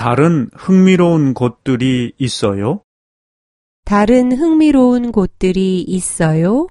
다른 흥미로운 곳들이 있어요? 다른 흥미로운 곳들이 있어요?